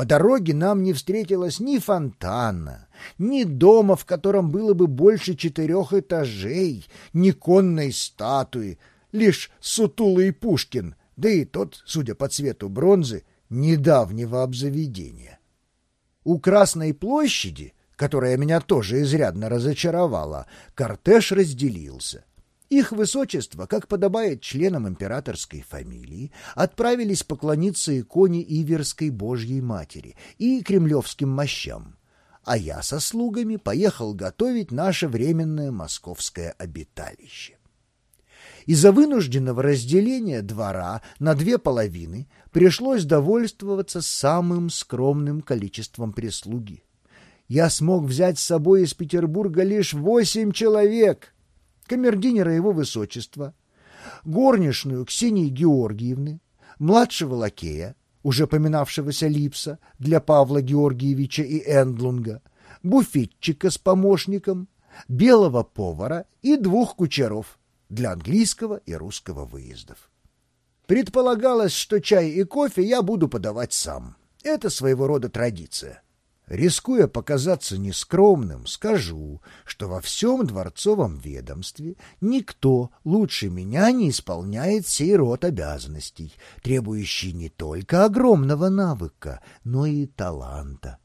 По дороге нам не встретилось ни фонтана, ни дома, в котором было бы больше четырех этажей, ни конной статуи, лишь сутулый Пушкин, да и тот, судя по цвету бронзы, недавнего обзаведения. У Красной площади, которая меня тоже изрядно разочаровала, кортеж разделился. Их высочество, как подобает членам императорской фамилии, отправились поклониться иконе Иверской Божьей Матери и кремлевским мощам, а я со слугами поехал готовить наше временное московское обиталище. Из-за вынужденного разделения двора на две половины пришлось довольствоваться самым скромным количеством прислуги. Я смог взять с собой из Петербурга лишь восемь человек — камердинера его высочества, горничную Ксении Георгиевны, младшего лакея, уже поминавшегося Липса для Павла Георгиевича и Эндлунга, буфетчика с помощником, белого повара и двух кучеров для английского и русского выездов. Предполагалось, что чай и кофе я буду подавать сам. Это своего рода традиция. Рискуя показаться нескромным, скажу, что во всем дворцовом ведомстве никто лучше меня не исполняет сей род обязанностей, требующий не только огромного навыка, но и таланта.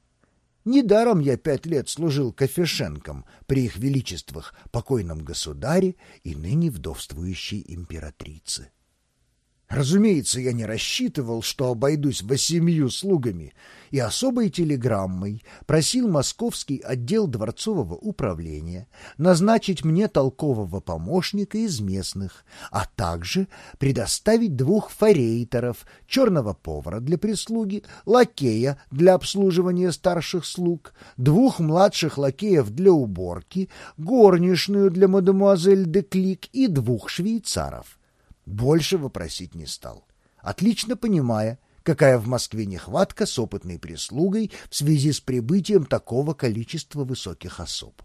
Недаром я пять лет служил кофешенком при их величествах покойном государе и ныне вдовствующей императрице. Разумеется, я не рассчитывал, что обойдусь восемью слугами, и особой телеграммой просил московский отдел дворцового управления назначить мне толкового помощника из местных, а также предоставить двух форейтеров, черного повара для прислуги, лакея для обслуживания старших слуг, двух младших лакеев для уборки, горничную для мадемуазель де Клик и двух швейцаров — больше вопросить не стал, отлично понимая, какая в Москве нехватка с опытной прислугой в связи с прибытием такого количества высоких особ.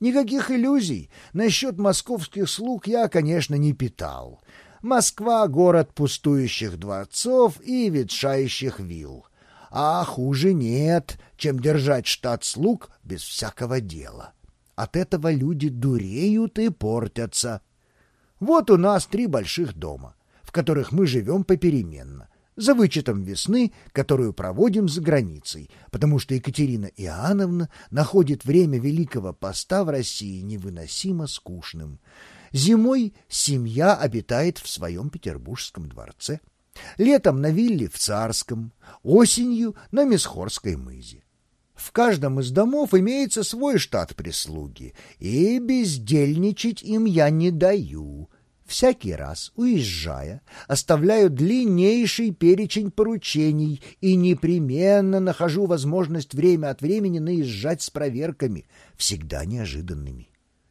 Никаких иллюзий насчет московских слуг я, конечно, не питал. Москва — город пустующих дворцов и ветшающих вилл. А хуже нет, чем держать штат слуг без всякого дела. От этого люди дуреют и портятся. Вот у нас три больших дома, в которых мы живем попеременно, за вычетом весны, которую проводим за границей, потому что Екатерина Иоанновна находит время Великого Поста в России невыносимо скучным. Зимой семья обитает в своем петербургском дворце, летом на вилле в Царском, осенью на Месхорской мызе. В каждом из домов имеется свой штат прислуги, и бездельничать им я не даю. Всякий раз, уезжая, оставляю длиннейший перечень поручений и непременно нахожу возможность время от времени наезжать с проверками, всегда неожиданными.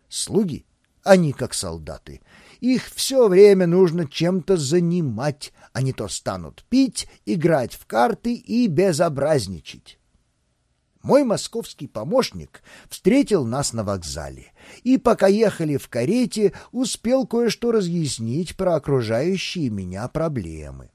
Слуги, они как солдаты, их все время нужно чем-то занимать, не то станут пить, играть в карты и безобразничать. Мой московский помощник встретил нас на вокзале и, пока ехали в карете, успел кое-что разъяснить про окружающие меня проблемы.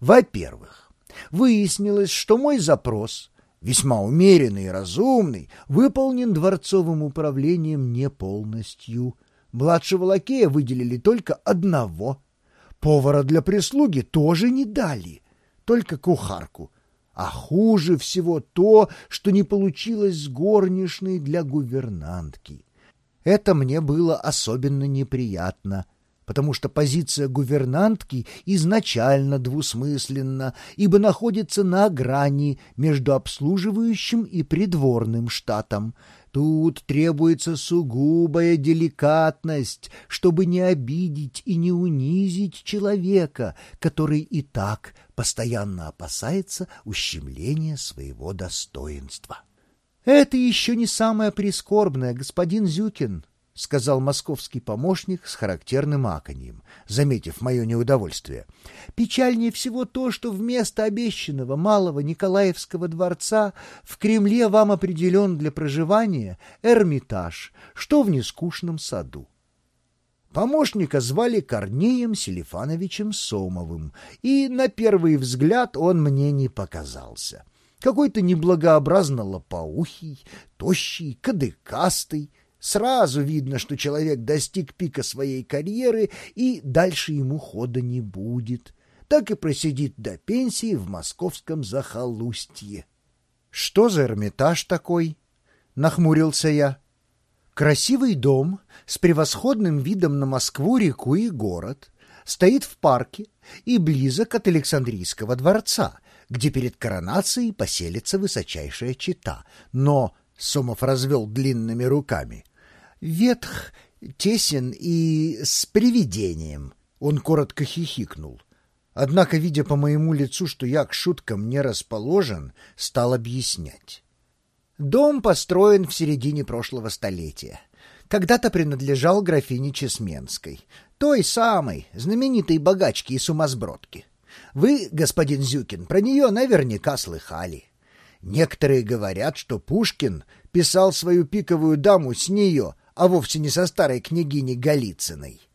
Во-первых, выяснилось, что мой запрос, весьма умеренный и разумный, выполнен дворцовым управлением не полностью. Младшего лакея выделили только одного. Повара для прислуги тоже не дали, только кухарку — а хуже всего то, что не получилось с горничной для гувернантки. Это мне было особенно неприятно, потому что позиция гувернантки изначально двусмысленна, ибо находится на грани между обслуживающим и придворным штатом, Тут требуется сугубая деликатность, чтобы не обидеть и не унизить человека, который и так постоянно опасается ущемления своего достоинства. «Это еще не самое прискорбное, господин Зюкин», — сказал московский помощник с характерным аканьем, заметив мое неудовольствие. «Печальнее всего то, что вместо обещанного малого Николаевского дворца в Кремле вам определен для проживания Эрмитаж, что в нескучном саду». Помощника звали Корнеем Селифановичем Сомовым, и на первый взгляд он мне не показался. Какой-то неблагообразно лопоухий, тощий, кадыкастый. Сразу видно, что человек достиг пика своей карьеры, и дальше ему хода не будет. Так и просидит до пенсии в московском захолустье. — Что за Эрмитаж такой? — нахмурился я. — Красивый дом с превосходным видом на Москву, реку и город. Стоит в парке и близок от Александрийского дворца, где перед коронацией поселится высочайшая чита. Но Сомов развел длинными руками. Ветх, тесен и с привидением. Он коротко хихикнул. Однако, видя по моему лицу, что я к шуткам не расположен, стал объяснять. Дом построен в середине прошлого столетия. Когда-то принадлежал графине Чесменской, той самой, знаменитой богачке и сумасбродке. Вы, господин Зюкин, про нее наверняка слыхали. Некоторые говорят, что Пушкин писал свою пиковую даму с нее, а вовсе не со старой княгиней Голицыной.